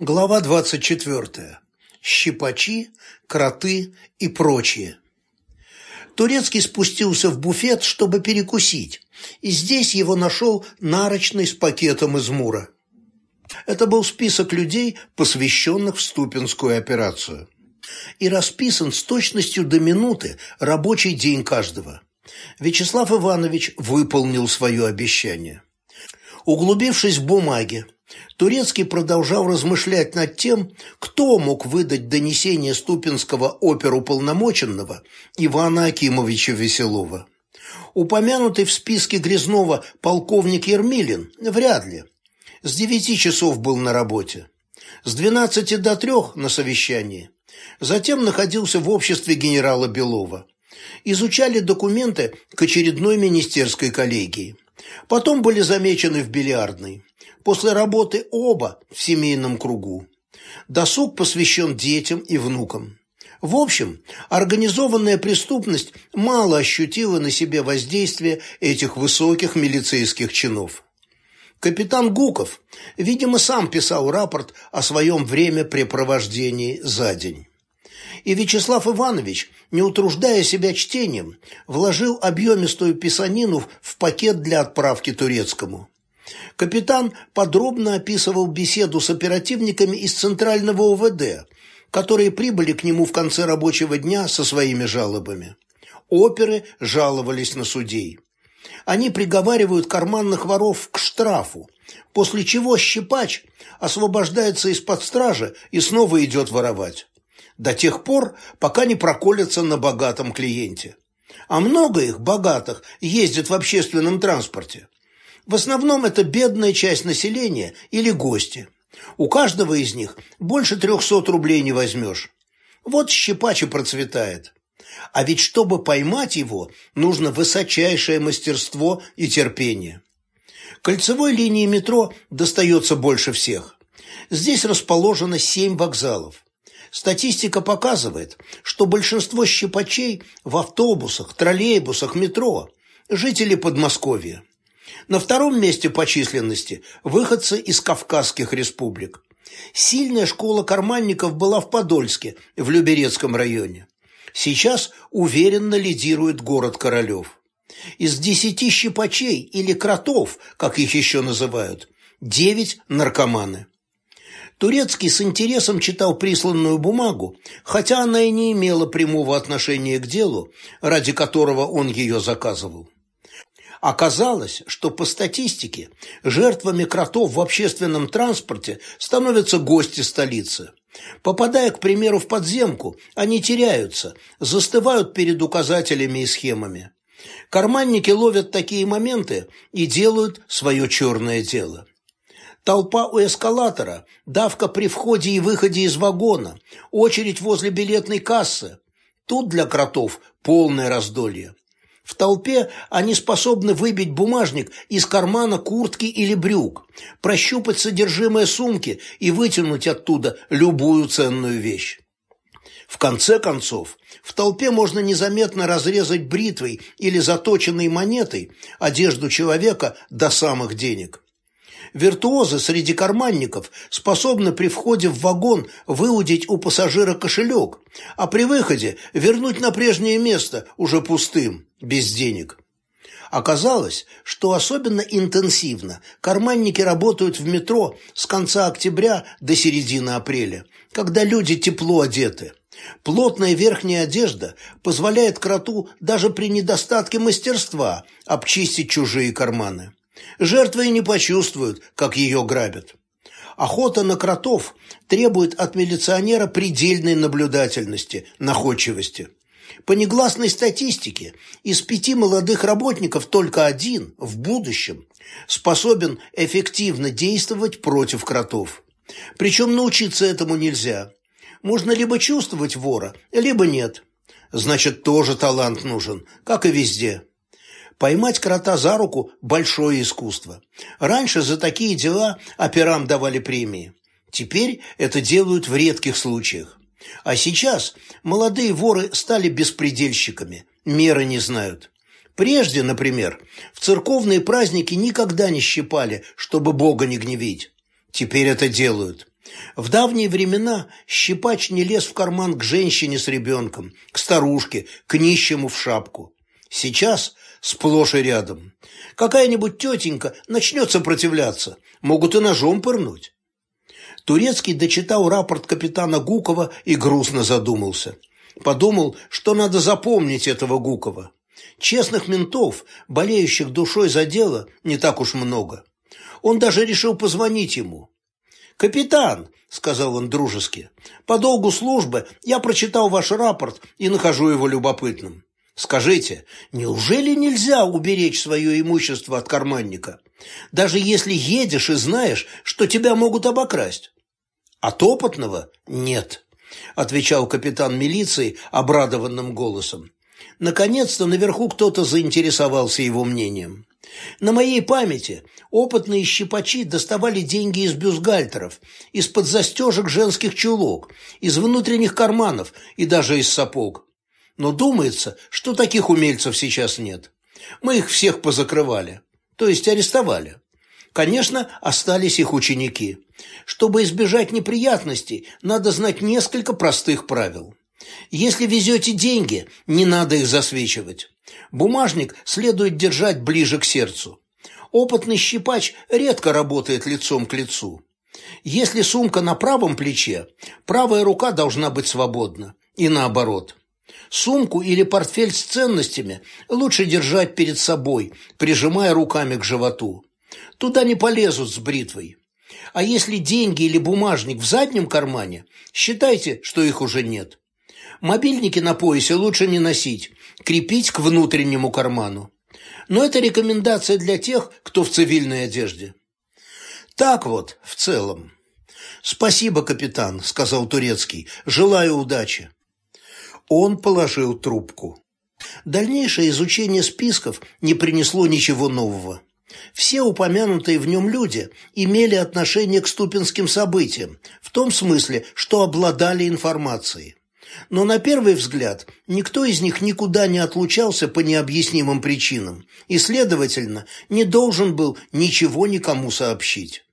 Глава 24. Щипачи, кроты и прочие. Турецкий спустился в буфет, чтобы перекусить, и здесь его нашел нарочный с пакетом из мура. Это был список людей, посвященных в Ступинскую операцию. И расписан с точностью до минуты рабочий день каждого. Вячеслав Иванович выполнил свое обещание. Углубившись в бумаги, Турецкий продолжал размышлять над тем, кто мог выдать донесение Ступинского оперуполномоченного Ивана Акимовича Веселова. Упомянутый в списке Грязнова полковник Ермилин вряд ли. С девяти часов был на работе. С двенадцати до трех на совещании. Затем находился в обществе генерала Белова. Изучали документы к очередной министерской коллегии. Потом были замечены в бильярдной. После работы оба в семейном кругу. Досуг посвящен детям и внукам. В общем, организованная преступность мало ощутила на себе воздействие этих высоких милицейских чинов. Капитан Гуков, видимо, сам писал рапорт о своем времяпрепровождении за день. И Вячеслав Иванович, не утруждая себя чтением, вложил объемистую писанину в пакет для отправки турецкому. Капитан подробно описывал беседу с оперативниками из Центрального ОВД, которые прибыли к нему в конце рабочего дня со своими жалобами. Оперы жаловались на судей. Они приговаривают карманных воров к штрафу, после чего щипач освобождается из-под стражи и снова идет воровать. До тех пор, пока не проколется на богатом клиенте. А много их, богатых, ездит в общественном транспорте. В основном это бедная часть населения или гости. У каждого из них больше трехсот рублей не возьмешь. Вот щипач и процветает. А ведь чтобы поймать его, нужно высочайшее мастерство и терпение. Кольцевой линии метро достается больше всех. Здесь расположено семь вокзалов. Статистика показывает, что большинство щипачей в автобусах, троллейбусах, метро – жители Подмосковья. На втором месте по численности выходцы из Кавказских республик. Сильная школа карманников была в Подольске, в Люберецком районе. Сейчас уверенно лидирует город Королев. Из десяти щипачей или кротов, как их еще называют, девять – наркоманы. Турецкий с интересом читал присланную бумагу, хотя она и не имела прямого отношения к делу, ради которого он ее заказывал. Оказалось, что по статистике жертвами кротов в общественном транспорте становятся гости столицы. Попадая, к примеру, в подземку, они теряются, застывают перед указателями и схемами. Карманники ловят такие моменты и делают свое черное дело. Толпа у эскалатора, давка при входе и выходе из вагона, очередь возле билетной кассы. Тут для кротов полное раздолье. В толпе они способны выбить бумажник из кармана куртки или брюк, прощупать содержимое сумки и вытянуть оттуда любую ценную вещь. В конце концов, в толпе можно незаметно разрезать бритвой или заточенной монетой одежду человека до самых денег. Виртуозы среди карманников способны при входе в вагон выудить у пассажира кошелек, а при выходе вернуть на прежнее место уже пустым, без денег. Оказалось, что особенно интенсивно карманники работают в метро с конца октября до середины апреля, когда люди тепло одеты. Плотная верхняя одежда позволяет кроту даже при недостатке мастерства обчистить чужие карманы. Жертвы и не почувствуют, как ее грабят. Охота на кротов требует от милиционера предельной наблюдательности, находчивости. По негласной статистике, из пяти молодых работников только один в будущем способен эффективно действовать против кротов. Причем научиться этому нельзя. Можно либо чувствовать вора, либо нет. Значит, тоже талант нужен, как и везде. Поймать крота за руку – большое искусство. Раньше за такие дела операм давали премии. Теперь это делают в редких случаях. А сейчас молодые воры стали беспредельщиками, меры не знают. Прежде, например, в церковные праздники никогда не щипали, чтобы Бога не гневить. Теперь это делают. В давние времена щипач не лез в карман к женщине с ребенком, к старушке, к нищему в шапку. Сейчас сплошь и рядом. Какая-нибудь тетенька начнет сопротивляться, могут и ножом пырнуть. Турецкий дочитал рапорт капитана Гукова и грустно задумался. Подумал, что надо запомнить этого Гукова. Честных ментов, болеющих душой за дело, не так уж много. Он даже решил позвонить ему. «Капитан», — сказал он дружески, — «по долгу службы я прочитал ваш рапорт и нахожу его любопытным. Скажите, неужели нельзя уберечь свое имущество от карманника, даже если едешь и знаешь, что тебя могут обокрасть?» «От опытного нет», — отвечал капитан милиции обрадованным голосом. Наконец-то наверху кто-то заинтересовался его мнением. На моей памяти опытные щипачи доставали деньги из бюстгальтеров, из-под застежек женских чулок, из внутренних карманов и даже из сапог. Но думается, что таких умельцев сейчас нет. Мы их всех позакрывали, то есть арестовали. Конечно, остались их ученики. Чтобы избежать неприятностей, надо знать несколько простых правил. Если везете деньги, не надо их засвечивать. Бумажник следует держать ближе к сердцу. Опытный щипач редко работает лицом к лицу. Если сумка на правом плече, правая рука должна быть свободна, и наоборот. Сумку или портфель с ценностями лучше держать перед собой, прижимая руками к животу. Туда не полезут с бритвой. А если деньги или бумажник в заднем кармане, считайте, что их уже нет. Мобильники на поясе лучше не носить, крепить к внутреннему карману. Но это рекомендация для тех, кто в цивильной одежде. Так вот, в целом. «Спасибо, капитан», — сказал Турецкий. «Желаю удачи». Он положил трубку. Дальнейшее изучение списков не принесло ничего нового. Все упомянутые в нем люди имели отношение к ступинским событиям, в том смысле, что обладали информацией. Но на первый взгляд никто из них никуда не отлучался по необъяснимым причинам и, следовательно, не должен был ничего никому сообщить.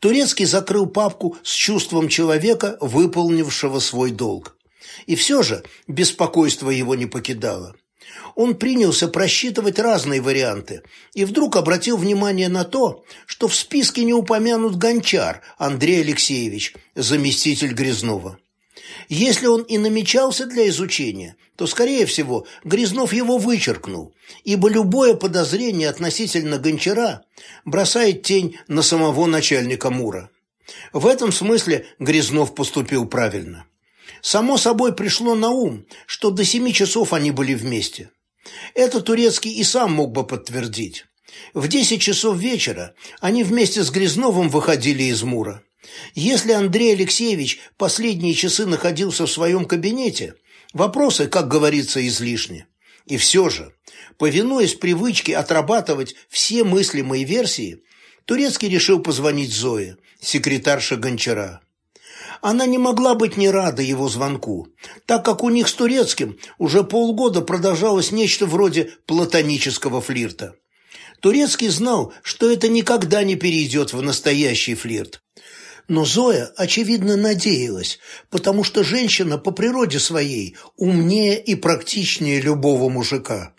Турецкий закрыл папку с чувством человека, выполнившего свой долг. И все же беспокойство его не покидало. Он принялся просчитывать разные варианты и вдруг обратил внимание на то, что в списке не упомянут Гончар Андрей Алексеевич, заместитель Грязнова. Если он и намечался для изучения, то, скорее всего, Грязнов его вычеркнул, ибо любое подозрение относительно Гончара бросает тень на самого начальника Мура. В этом смысле Грязнов поступил правильно. Само собой пришло на ум, что до семи часов они были вместе. Это Турецкий и сам мог бы подтвердить. В десять часов вечера они вместе с Грязновым выходили из Мура. Если Андрей Алексеевич последние часы находился в своем кабинете, вопросы, как говорится, излишни. И все же, повинуясь привычке отрабатывать все мыслимые версии, Турецкий решил позвонить Зое, секретарше Гончара. Она не могла быть не рада его звонку, так как у них с Турецким уже полгода продолжалось нечто вроде платонического флирта. Турецкий знал, что это никогда не перейдет в настоящий флирт. Но Зоя, очевидно, надеялась, потому что женщина по природе своей умнее и практичнее любого мужика.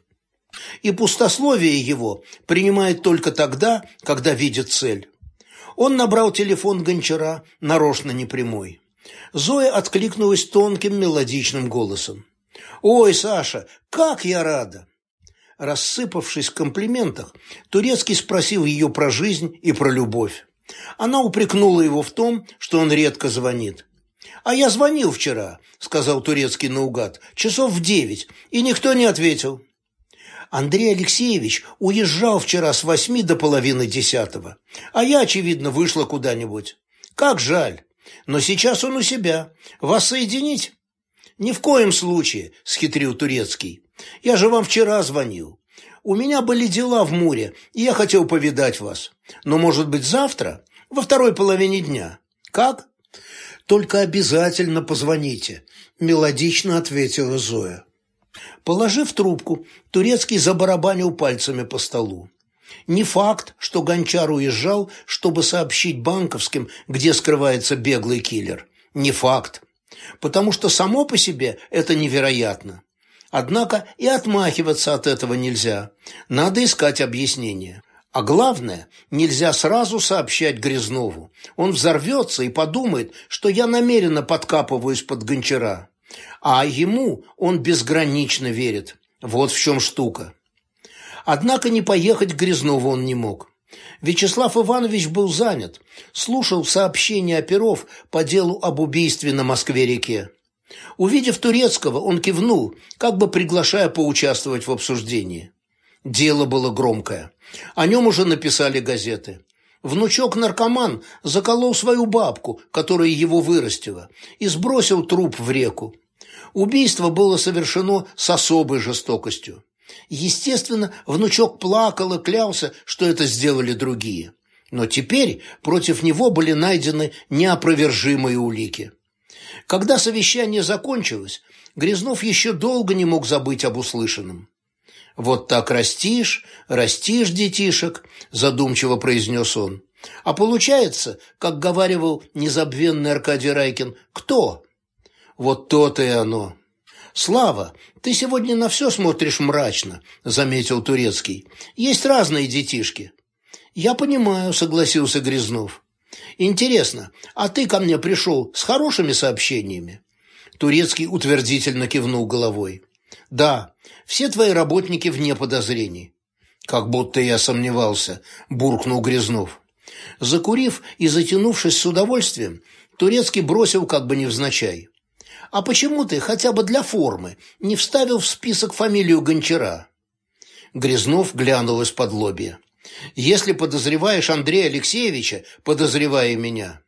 И пустословие его принимает только тогда, когда видит цель. Он набрал телефон гончара, нарочно непрямой. Зоя откликнулась тонким мелодичным голосом. «Ой, Саша, как я рада!» Рассыпавшись в комплиментах, Турецкий спросил ее про жизнь и про любовь. Она упрекнула его в том, что он редко звонит. «А я звонил вчера», — сказал Турецкий наугад, — «часов в девять, и никто не ответил». Андрей Алексеевич уезжал вчера с восьми до половины десятого, а я, очевидно, вышла куда-нибудь. Как жаль. Но сейчас он у себя. Вас соединить? Ни в коем случае, схитрил Турецкий. Я же вам вчера звонил. У меня были дела в Муре, и я хотел повидать вас. Но, может быть, завтра, во второй половине дня. Как? Только обязательно позвоните, мелодично ответила Зоя. Положив трубку, Турецкий забарабанил пальцами по столу. Не факт, что Гончар уезжал, чтобы сообщить банковским, где скрывается беглый киллер. Не факт. Потому что само по себе это невероятно. Однако и отмахиваться от этого нельзя. Надо искать объяснение. А главное, нельзя сразу сообщать Грязнову. Он взорвется и подумает, что я намеренно подкапываюсь под Гончара. А ему он безгранично верит. Вот в чем штука. Однако не поехать к Грязнову он не мог. Вячеслав Иванович был занят, слушал сообщения оперов по делу об убийстве на Москве-реке. Увидев Турецкого, он кивнул, как бы приглашая поучаствовать в обсуждении. Дело было громкое. О нем уже написали газеты. Внучок-наркоман заколол свою бабку, которая его вырастила, и сбросил труп в реку. Убийство было совершено с особой жестокостью. Естественно, внучок плакал и клялся, что это сделали другие. Но теперь против него были найдены неопровержимые улики. Когда совещание закончилось, Грязнов еще долго не мог забыть об услышанном. «Вот так растишь, растишь детишек», – задумчиво произнес он. «А получается, как говаривал незабвенный Аркадий Райкин, кто?» «Вот то-то и оно». «Слава, ты сегодня на все смотришь мрачно», – заметил Турецкий. «Есть разные детишки». «Я понимаю», – согласился Грязнов. «Интересно, а ты ко мне пришел с хорошими сообщениями?» Турецкий утвердительно кивнул головой. «Да, все твои работники вне подозрений». «Как будто я сомневался», – буркнул Грязнов. Закурив и затянувшись с удовольствием, Турецкий бросил как бы невзначай. «А почему ты хотя бы для формы не вставил в список фамилию Гончара?» Грязнов глянул из-под лобья. «Если подозреваешь Андрея Алексеевича, подозревай меня».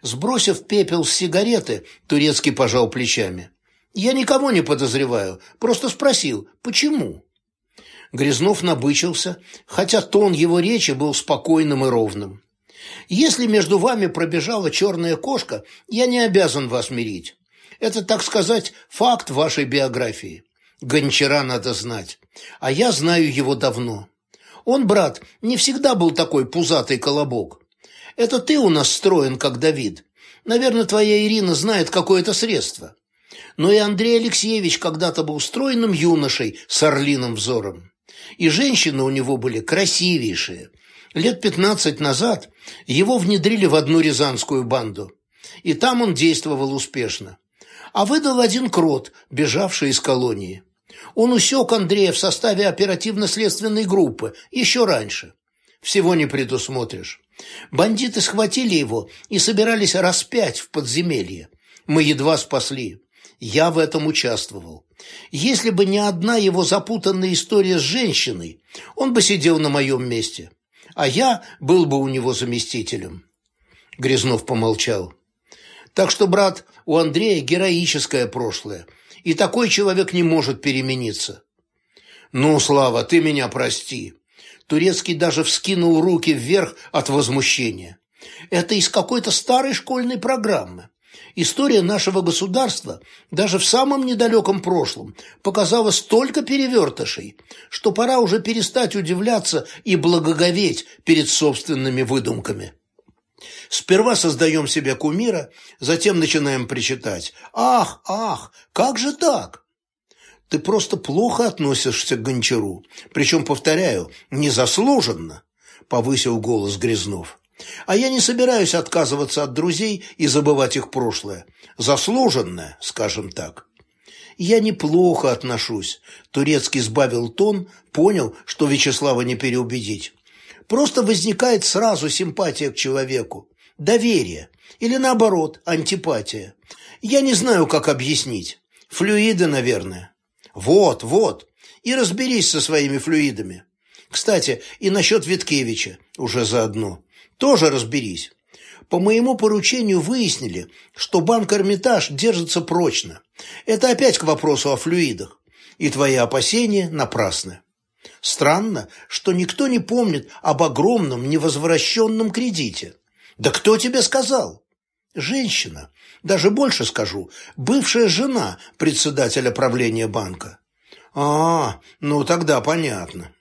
Сбросив пепел с сигареты, Турецкий пожал плечами. «Я никого не подозреваю, просто спросил, почему?» Грязнов набычился, хотя тон его речи был спокойным и ровным. «Если между вами пробежала черная кошка, я не обязан вас мирить. Это, так сказать, факт вашей биографии. Гончара надо знать, а я знаю его давно. Он, брат, не всегда был такой пузатый колобок. Это ты у нас строен, как Давид. Наверное, твоя Ирина знает какое-то средство. Но и Андрей Алексеевич когда-то был стройным юношей с орлиным взором. И женщины у него были красивейшие. Лет пятнадцать назад его внедрили в одну рязанскую банду. И там он действовал успешно а выдал один крот, бежавший из колонии. Он усек Андрея в составе оперативно-следственной группы еще раньше. Всего не предусмотришь. Бандиты схватили его и собирались распять в подземелье. Мы едва спасли. Я в этом участвовал. Если бы не одна его запутанная история с женщиной, он бы сидел на моем месте, а я был бы у него заместителем. Грязнов помолчал. Так что, брат, у Андрея героическое прошлое, и такой человек не может перемениться. Ну, Слава, ты меня прости. Турецкий даже вскинул руки вверх от возмущения. Это из какой-то старой школьной программы. История нашего государства даже в самом недалеком прошлом показала столько перевертышей, что пора уже перестать удивляться и благоговеть перед собственными выдумками. Сперва создаем себе кумира, затем начинаем причитать. «Ах, ах, как же так?» Ты просто плохо относишься к Гончару. Причем, повторяю, незаслуженно, — повысил голос Грязнов. А я не собираюсь отказываться от друзей и забывать их прошлое. Заслуженное, скажем так. Я неплохо отношусь. Турецкий сбавил тон, понял, что Вячеслава не переубедить. Просто возникает сразу симпатия к человеку, доверие или, наоборот, антипатия. Я не знаю, как объяснить. Флюиды, наверное. Вот, вот. И разберись со своими флюидами. Кстати, и насчет Виткевича уже заодно. Тоже разберись. По моему поручению выяснили, что банк «Эрмитаж» держится прочно. Это опять к вопросу о флюидах. И твои опасения напрасны. Странно, что никто не помнит об огромном невозвращенном кредите. Да кто тебе сказал? Женщина, даже больше скажу, бывшая жена председателя правления банка. А, ну тогда понятно.